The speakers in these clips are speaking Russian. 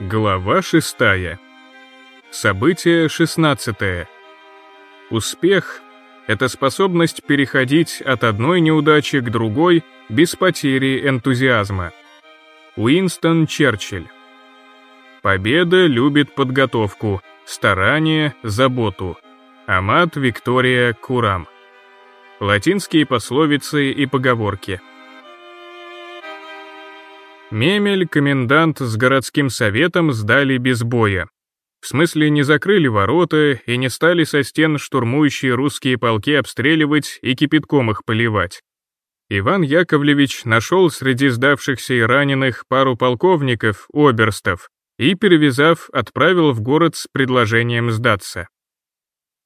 Глава 6. Событие 16. Успех — это способность переходить от одной неудачи к другой без потери энтузиазма. Уинстон Черчилль. Победа любит подготовку, старание, заботу. Амат Виктория Курам. Латинские пословицы и поговорки. Мемель, комендант с городским советом сдали без боя. В смысле не закрыли ворота и не стали со стен штурмующие русские полки обстреливать и кипятком их поливать. Иван Яковлевич нашел среди сдавшихся и раненых пару полковников, оберстов, и, перевязав, отправил в город с предложением сдаться.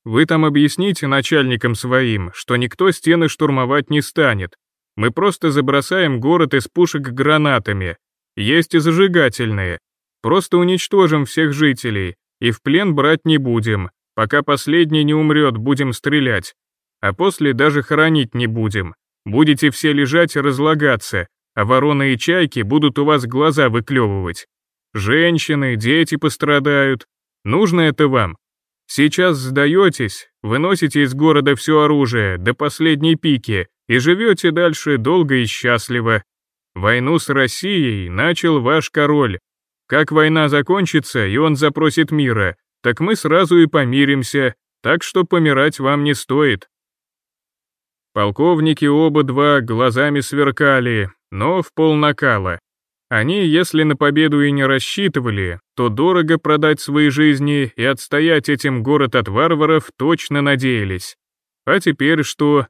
Вы там объясните начальникам своим, что никто стены штурмовать не станет, мы просто забросаем город из пушек гранатами. Есть и зажигательные. Просто уничтожим всех жителей, и в плен брать не будем. Пока последний не умрет, будем стрелять. А после даже хоронить не будем. Будете все лежать и разлагаться, а вороны и чайки будут у вас глаза выклевывать. Женщины, дети пострадают. Нужно это вам? Сейчас сдаетесь, выносите из города все оружие, до последней пики, и живете дальше долго и счастливо. Войну с Россией начал ваш король. Как война закончится, и он запросит мира, так мы сразу и помиримся, так что помирать вам не стоит. Полковники оба два глазами сверкали, но в полнакала. Они, если на победу и не рассчитывали, то дорого продать свои жизни и отстоять этим город от варваров точно надеялись. А теперь что?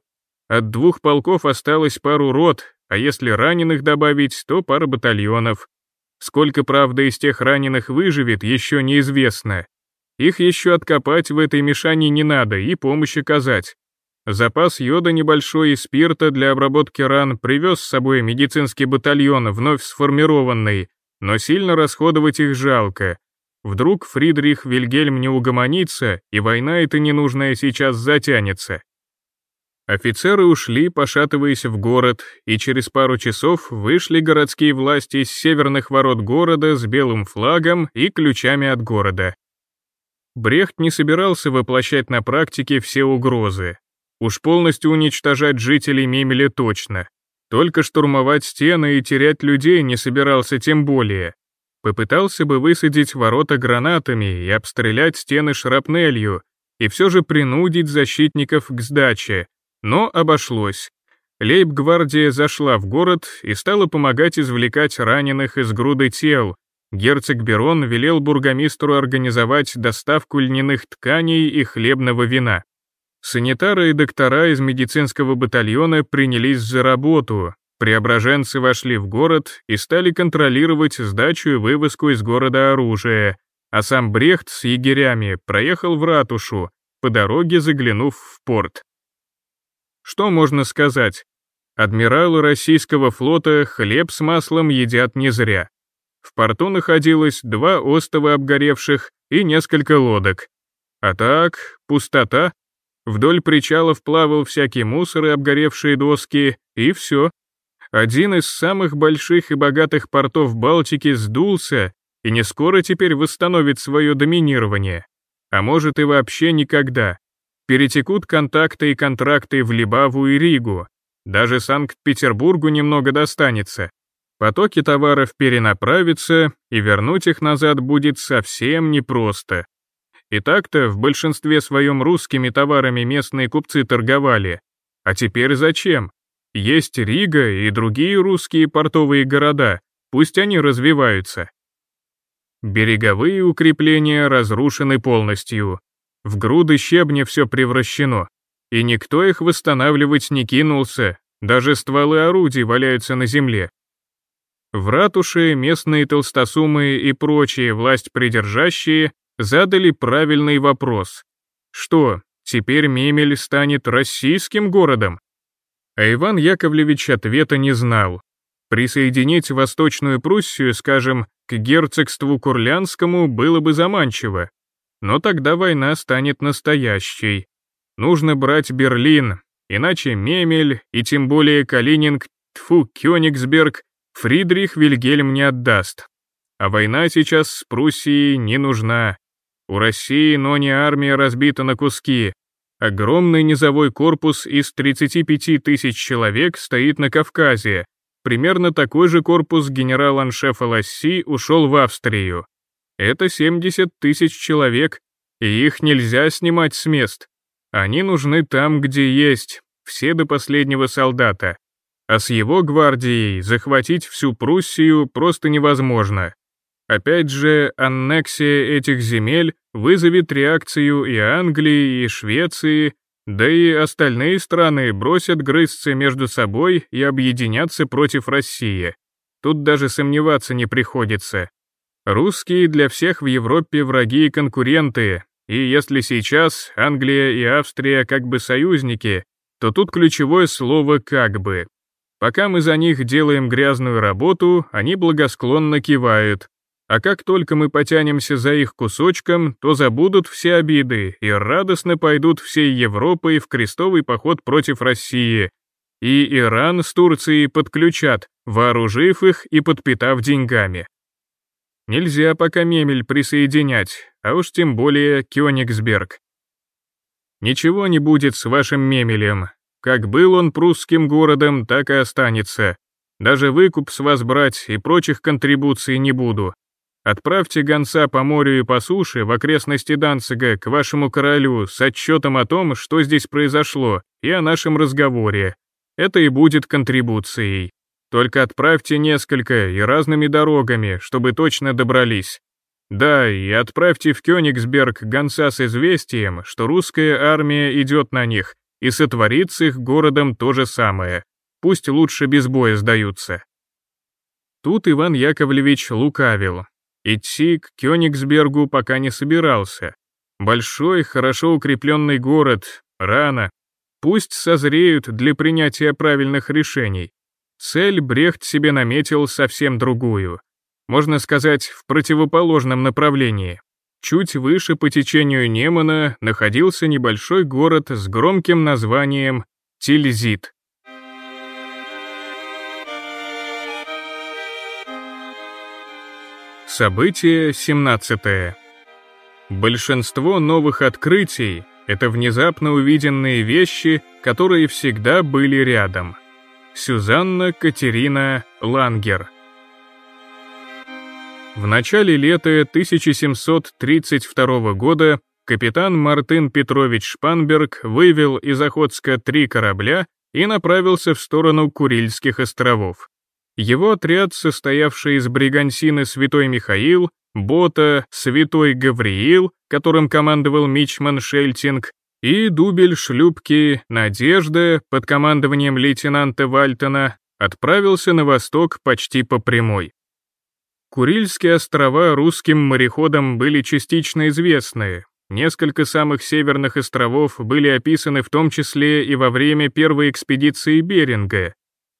От двух полков осталось пару рот, а если раненых добавить, то пара батальонов. Сколько, правда, из тех раненых выживет, еще неизвестно. Их еще откопать в этой мешане не надо и помощь оказать. Запас йода небольшой и спирта для обработки ран привез с собой медицинский батальон, вновь сформированный, но сильно расходовать их жалко. Вдруг Фридрих Вильгельм не угомонится, и война эта ненужная сейчас затянется. Офицеры ушли, пошатываясь в город, и через пару часов вышли городские власти из северных ворот города с белым флагом и ключами от города. Брехт не собирался воплощать на практике все угрозы. Уж полностью уничтожать жителей Мемеля точно. Только штурмовать стены и терять людей не собирался тем более. Попытался бы высадить ворота гранатами и обстрелять стены шрапнелью, и все же принудить защитников к сдаче, но обошлось. Лейб-гвардия зашла в город и стала помогать извлекать раненых из груды тел. Герцог Берон велел бургомистру организовать доставку льняных тканей и хлебного вина. Санитары и доктора из медицинского батальона принялись за работу. Преображенцы вошли в город и стали контролировать сдачу и вывозку из города оружия, а сам Брехт с егерями проехал в ратушу, по дороге заглянув в порт. Что можно сказать? Адмиралы российского флота хлеб с маслом едят не зря. В порту находилось два остова обгоревших и несколько лодок. А так, пустота. Вдоль причалов плавал всякий мусор и обгоревшие доски, и все. Один из самых больших и богатых портов Балтики сдулся и не скоро теперь восстановит свое доминирование. А может и вообще никогда перетекут контакты и контракты в Либаву и Ригу. Даже Санкт-Петербургу немного достанется. Потоки товаров перенаправятся, и вернуть их назад будет совсем непросто. И так-то в большинстве своем русскими товарами местные купцы торговали. А теперь зачем? Есть Рига и другие русские портовые города, пусть они развиваются. Береговые укрепления разрушены полностью, в груды щебня все превращено, и никто их восстанавливать не кинулся, даже стволы орудий валяются на земле. В ратуше местные толстосумы и прочие власть придержащие задали правильный вопрос. Что, теперь Мемель станет российским городом? А Иван Яковлевич ответа не знал. Присоединить Восточную Пруссию, скажем, к герцогству Курлянскому было бы заманчиво, но тогда война станет настоящей. Нужно брать Берлин, иначе Мемель и тем более Калининг, тфу, Кёнигсберг, Фридрих Вильгельм не отдаст. а война сейчас с Пруссией не нужна. У России, но не армия разбита на куски. Огромный низовой корпус из 35 тысяч человек стоит на Кавказе. Примерно такой же корпус генерал-аншефа Ласси ушел в Австрию. Это 70 тысяч человек, и их нельзя снимать с мест. Они нужны там, где есть, все до последнего солдата. А с его гвардией захватить всю Пруссию просто невозможно. Опять же, аннексия этих земель вызовет реакцию и Англии, и Швеции, да и остальные страны бросят грызться между собой и объединятся против России. Тут даже сомневаться не приходится. Русские для всех в Европе враги и конкуренты, и если сейчас Англия и Австрия как бы союзники, то тут ключевое слово «как бы». Пока мы за них делаем грязную работу, они благосклонно кивают. А как только мы потянемся за их кусочком, то забудут все обиды и радостно пойдут всей Европой в крестовый поход против России. И Иран с Турцией подключат, вооружив их и подпитав деньгами. Нельзя пока Мемель присоединять, а уж тем более Кёнигсберг. Ничего не будет с вашим Мемелем. Как был он прусским городом, так и останется. Даже выкуп с вас брать и прочих контрибуций не буду. Отправьте гонца по морю и по суше в окрестности Данцига к вашему королю с отчетом о том, что здесь произошло, и о нашем разговоре. Это и будет контрибуцией. Только отправьте несколько и разными дорогами, чтобы точно добрались. Да, и отправьте в Кёнигсберг гонца с известием, что русская армия идет на них, и сотворит с их городом то же самое. Пусть лучше без боя сдаются. Тут Иван Яковлевич лукавил. Идти к Кёнигсбергу пока не собирался. Большой, хорошо укрепленный город, рано. Пусть созреют для принятия правильных решений. Цель Брехт себе наметил совсем другую. Можно сказать, в противоположном направлении. Чуть выше по течению Немана находился небольшой город с громким названием Тильзит. Событие 17. Большинство новых открытий — это внезапно увиденные вещи, которые всегда были рядом — Сюзанна Катерина Лангер. В начале лета 1732 года капитан Мартын Петрович Шпанберг вывел из Охотска три корабля и направился в сторону Курильских островов. Его отряд, состоявший из бригансины Святой Михаил, бота Святой Гавриил, которым командовал мичман Шельтинг, и дубель шлюпки «Надежда» под командованием лейтенанта Вальтона отправился на восток почти по прямой. Курильские острова русским мореходам были частично известны, несколько самых северных островов были описаны в том числе и во время первой экспедиции Беринга.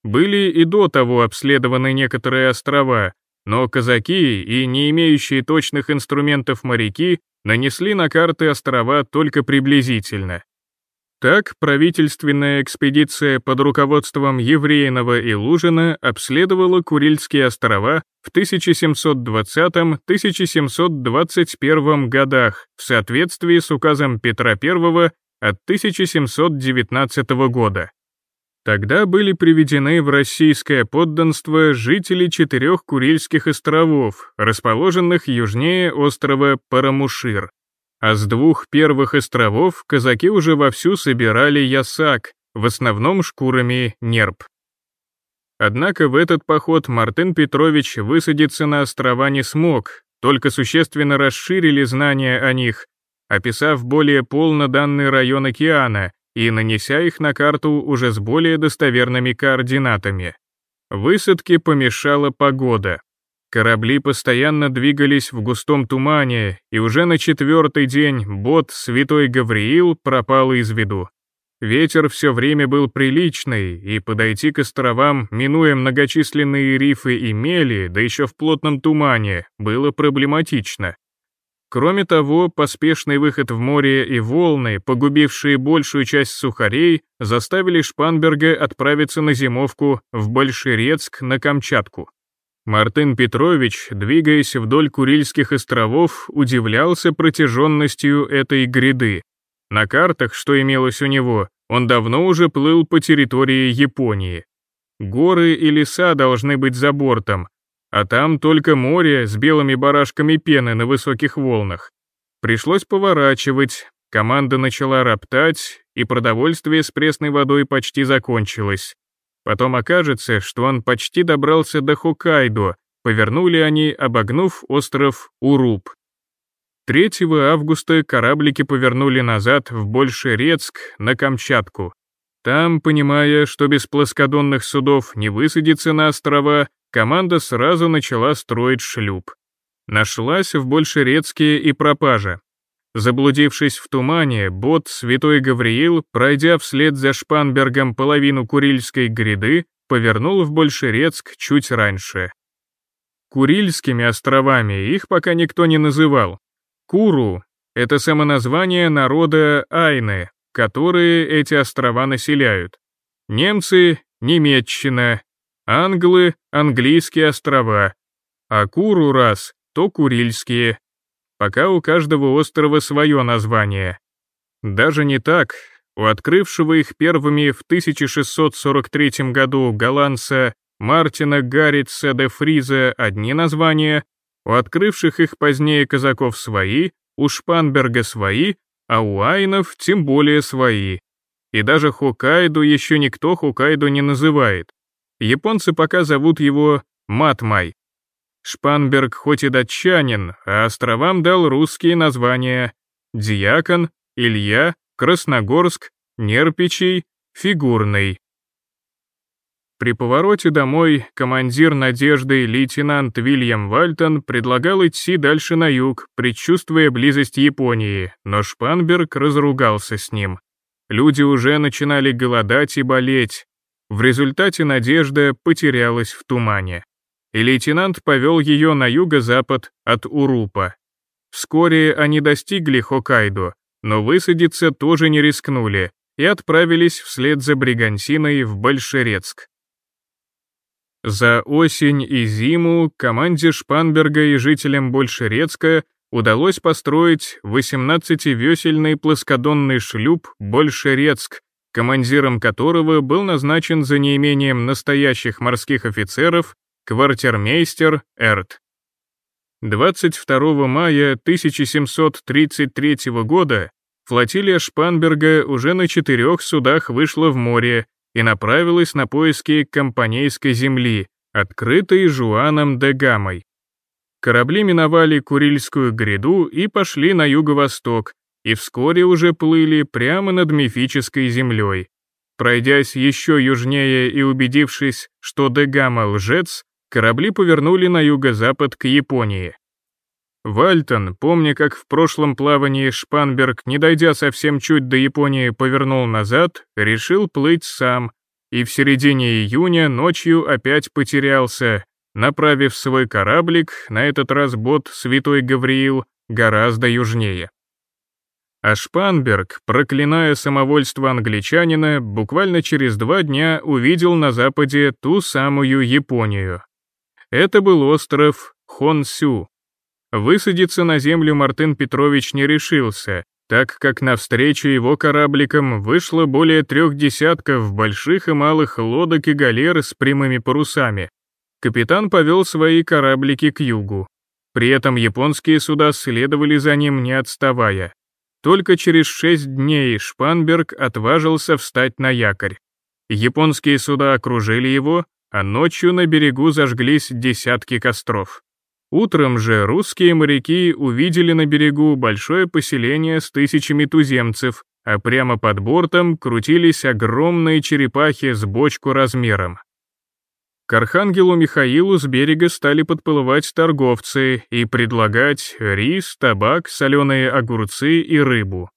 Были и до того обследованы некоторые острова, но казаки и не имеющие точных инструментов моряки нанесли на карты острова только приблизительно. Так, правительственная экспедиция под руководством Евреинова и Лужина обследовала Курильские острова в 1720-1721 годах в соответствии с указом Петра I от 1719 года. Тогда были приведены в российское подданство жители четырех Курильских островов, расположенных южнее острова Парамушир. А с двух первых островов казаки уже вовсю собирали ясак, в основном шкурами нерп. Однако в этот поход Мартын Петрович высадиться на острова не смог, только существенно расширили знания о них, описав более полно данный район океана, и нанеся их на карту уже с более достоверными координатами. Высадке помешала погода. Корабли постоянно двигались в густом тумане, и уже на четвертый день бот «Святой Гавриил» пропал из виду. Ветер все время был приличный, и подойти к островам, минуя многочисленные рифы и мели, да еще в плотном тумане, было проблематично. Кроме того, поспешный выход в море и волны, погубившие большую часть сухарей, заставили Шпанберга отправиться на зимовку в Большерецк на Камчатку. Мартын Петрович, двигаясь вдоль Курильских островов, удивлялся протяженностью этой гряды. На картах, что имелось у него, он давно уже плыл по территории Японии. Горы и леса должны быть за бортом, а там только море с белыми барашками пены на высоких волнах. Пришлось поворачивать, команда начала роптать, и продовольствие с пресной водой почти закончилось. Потом окажется, что он почти добрался до Хоккайдо, повернули они, обогнув остров Уруб. 3 августа кораблики повернули назад в Большерецк на Камчатку. Там, понимая, что без плоскодонных судов не высадиться на острова, команда сразу начала строить шлюп. Нашлась в Большерецке и пропажа. Заблудившись в тумане, бот «Святой Гавриил», пройдя вслед за Шпанбергом половину Курильской гряды, повернул в Большерецк чуть раньше. Курильскими островами их пока никто не называл. Куру — это самоназвание народа Айны, которые эти острова населяют. Немцы — Немеччина, англы — английские острова, а Куру раз — то Курильские, пока у каждого острова свое название. Даже не так, у открывшего их первыми в 1643 году голландца Мартина Гаррица де Фриза одни названия, у открывших их позднее казаков свои, у Шпанберга свои, а у айнов тем более свои. И даже Хоккайдо еще никто Хоккайдо не называет. Японцы пока зовут его Матмай. Шпанберг хоть и датчанин, а островам дал русские названия Дьякон, Илья, Красногорск, Нерпичий, Фигурный. При повороте домой командир «Надежды» лейтенант Вильям Вальтон предлагал идти дальше на юг, предчувствуя близость Японии, но Шпанберг разругался с ним. Люди уже начинали голодать и болеть. В результате «Надежда» потерялась в тумане и лейтенант повел ее на юго-запад от Урупа. Вскоре они достигли Хоккайдо, но высадиться тоже не рискнули и отправились вслед за Бригантиной в Большерецк. За осень и зиму команде Шпанберга и жителям Большерецка удалось построить 18-весельный плоскодонный шлюп «Большерецк», командиром которого был назначен за неимением настоящих морских офицеров Квартирмейстер Эрт. 22 мая 1733 года флотилия Шпанберга уже на четырех судах вышла в море и направилась на поиски Компанейской земли, открытой Жуаном де Гамой. Корабли миновали Курильскую гряду и пошли на юго-восток, и вскоре уже плыли прямо над мифической землей. Пройдясь еще южнее и убедившись, что Дегама лжец, корабли повернули на юго-запад к Японии. Вальтон, помня, как в прошлом плавании Шпанберг, не дойдя совсем чуть до Японии, повернул назад, решил плыть сам, и в середине июня ночью опять потерялся, направив свой кораблик, на этот раз бот «Святой Гавриил», гораздо южнее. А Шпанберг, проклиная самовольство англичанина, буквально через два дня увидел на западе ту самую Японию. Это был остров Хонсю. Высадиться на землю Мартын Петрович не решился, так как навстречу его корабликам вышло более трех десятков больших и малых лодок и галер с прямыми парусами. Капитан повел свои кораблики к югу. При этом японские суда следовали за ним, не отставая. Только через шесть дней Шпанберг отважился встать на якорь. Японские суда окружили его, а ночью на берегу зажглись десятки костров. Утром же русские моряки увидели на берегу большое поселение с тысячами туземцев, а прямо под бортом крутились огромные черепахи с бочку размером. К архангелу Михаилу с берега стали подплывать торговцы и предлагать рис, табак, соленые огурцы и рыбу.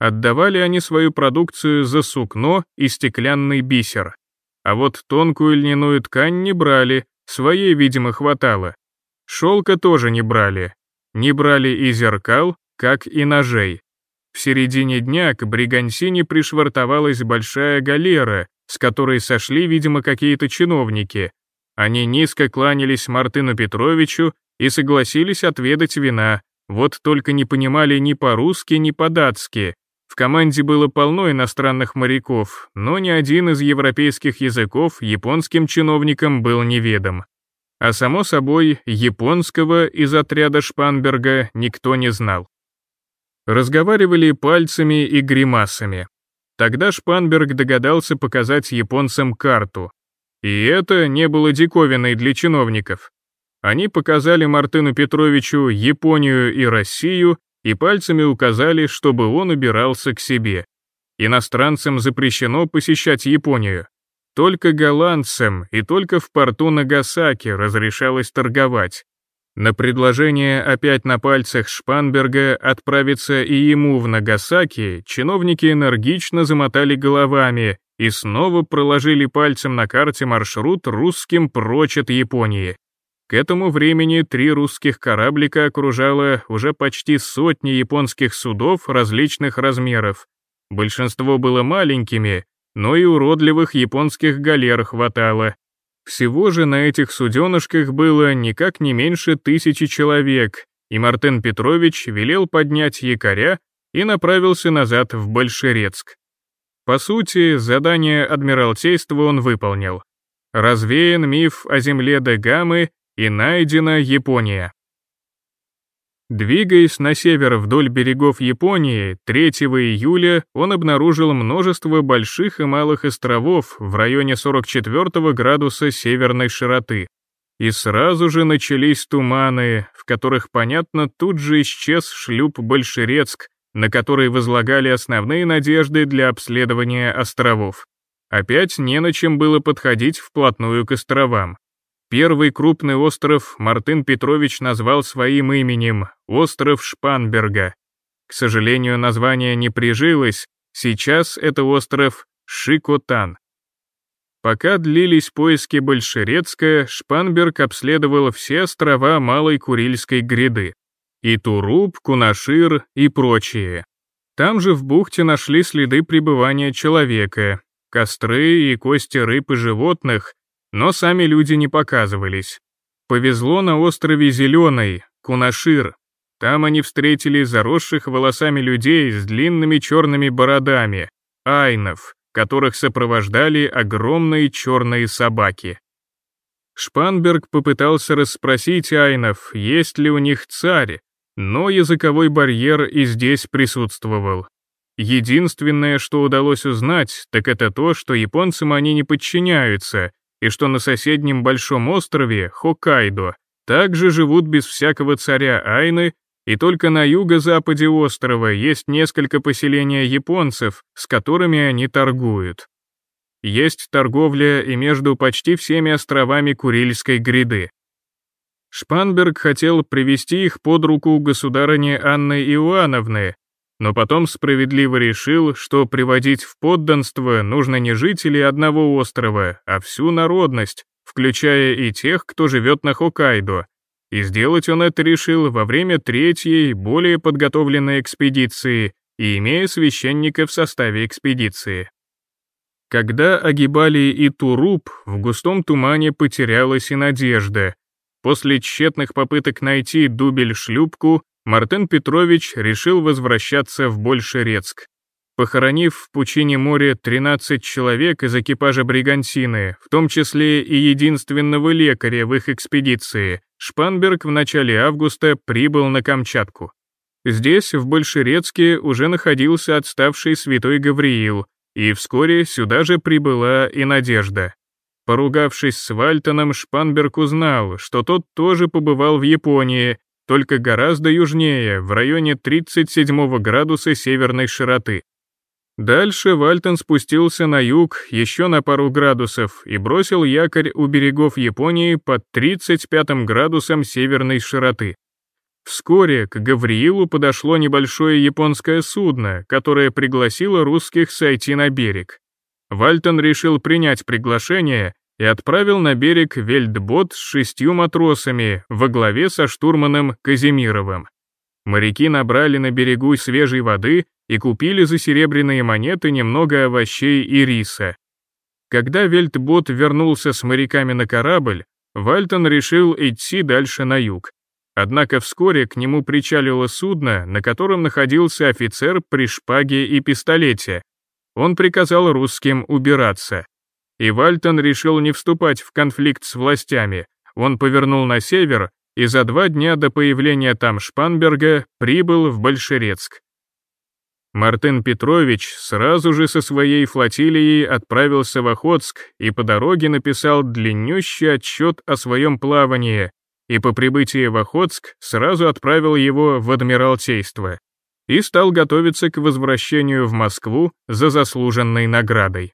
Отдавали они свою продукцию за сукно и стеклянный бисер. А вот тонкую льняную ткань не брали, своей, видимо, хватало. Шелка тоже не брали. Не брали и зеркал, как и ножей. В середине дня к Бригансине пришвартовалась большая галера, с которой сошли, видимо, какие-то чиновники, Они низко кланялись Мартыну Петровичу и согласились отведать вина, вот только не понимали ни по-русски, ни по-датски. В команде было полно иностранных моряков, но ни один из европейских языков японским чиновникам был неведом. А само собой, японского из отряда Шпанберга никто не знал. Разговаривали пальцами и гримасами. Тогда Шпанберг догадался показать японцам карту. И это не было диковиной для чиновников. Они показали Мартыну Петровичу Японию и Россию и пальцами указали, чтобы он убирался к себе. Иностранцам запрещено посещать Японию. Только голландцам и только в порту Нагасаки разрешалось торговать. На предложение опять на пальцах Шпанберга отправиться и ему в Нагасаки чиновники энергично замотали головами и снова проложили пальцем на карте маршрут русским прочь от Японии. К этому времени три русских кораблика окружало уже почти сотни японских судов различных размеров. Большинство было маленькими, но и уродливых японских галер хватало. Всего же на этих суденышках было никак не меньше тысячи человек, и Мартен Петрович велел поднять якоря и направился назад в Большерецк. По сути, задание Адмиралтейства он выполнил. Развеян миф о земле Дегамы и найдена Япония. Двигаясь на север вдоль берегов Японии, 3 июля он обнаружил множество больших и малых островов в районе 44 градуса северной широты. И сразу же начались туманы, в которых, понятно, тут же исчез шлюп Большерецк, на который возлагали основные надежды для обследования островов. Опять не на чем было подходить вплотную к островам. Первый крупный остров Мартын Петрович назвал своим именем — остров Шпанберга. К сожалению, название не прижилось, сейчас это остров Шикотан. Пока длились поиски Большерецка, Шпанберг обследовал все острова Малой Курильской гряды. И Туруб, Кунашир и прочие. Там же в бухте нашли следы пребывания человека, костры и кости рыб и животных, но сами люди не показывались. Повезло на острове Зеленый, Кунашир. Там они встретили заросших волосами людей с длинными черными бородами, айнов, которых сопровождали огромные черные собаки. Шпанберг попытался расспросить айнов, есть ли у них царь, но языковой барьер и здесь присутствовал. Единственное, что удалось узнать, так это то, что японцам они не подчиняются, и что на соседнем большом острове, Хоккайдо, также живут без всякого царя Айны, и только на юго-западе острова есть несколько поселений японцев, с которыми они торгуют. Есть торговля и между почти всеми островами Курильской гряды. Шпанберг хотел привести их под руку государыни Анны Иоанновны, но потом справедливо решил, что приводить в подданство нужно не жителей одного острова, а всю народность, включая и тех, кто живет на Хоккайдо. И сделать он это решил во время третьей, более подготовленной экспедиции и имея священника в составе экспедиции. Когда огибали и Туруп, в густом тумане потерялась и надежда. После тщетных попыток найти дубель-шлюпку, Мартен Петрович решил возвращаться в Большерецк. Похоронив в пучине моря 13 человек из экипажа бригантины, в том числе и единственного лекаря в их экспедиции, Шпанберг в начале августа прибыл на Камчатку. Здесь, в Большерецке, уже находился отставший святой Гавриил, и вскоре сюда же прибыла и Надежда. Поругавшись с Вальтоном, Шпанберг узнал, что тот тоже побывал в Японии только гораздо южнее, в районе 37 градуса северной широты. Дальше Вальтон спустился на юг еще на пару градусов и бросил якорь у берегов Японии под 35 градусом северной широты. Вскоре к Гавриилу подошло небольшое японское судно, которое пригласило русских сойти на берег. Вальтон решил принять приглашение и отправил на берег вельтбот с шестью матросами во главе со штурманом Казимировым. Моряки набрали на берегу свежей воды и купили за серебряные монеты немного овощей и риса. Когда Вельтбот вернулся с моряками на корабль, Вальтон решил идти дальше на юг. Однако вскоре к нему причалило судно, на котором находился офицер при шпаге и пистолете. Он приказал русским убираться. И Вальтон решил не вступать в конфликт с властями. Он повернул на север и за два дня до появления там Шпанберга прибыл в Большерецк. Мартын Петрович сразу же со своей флотилией отправился в Охотск и по дороге написал длиннющий отчет о своем плавании, и по прибытии в Охотск сразу отправил его в Адмиралтейство и стал готовиться к возвращению в Москву за заслуженной наградой.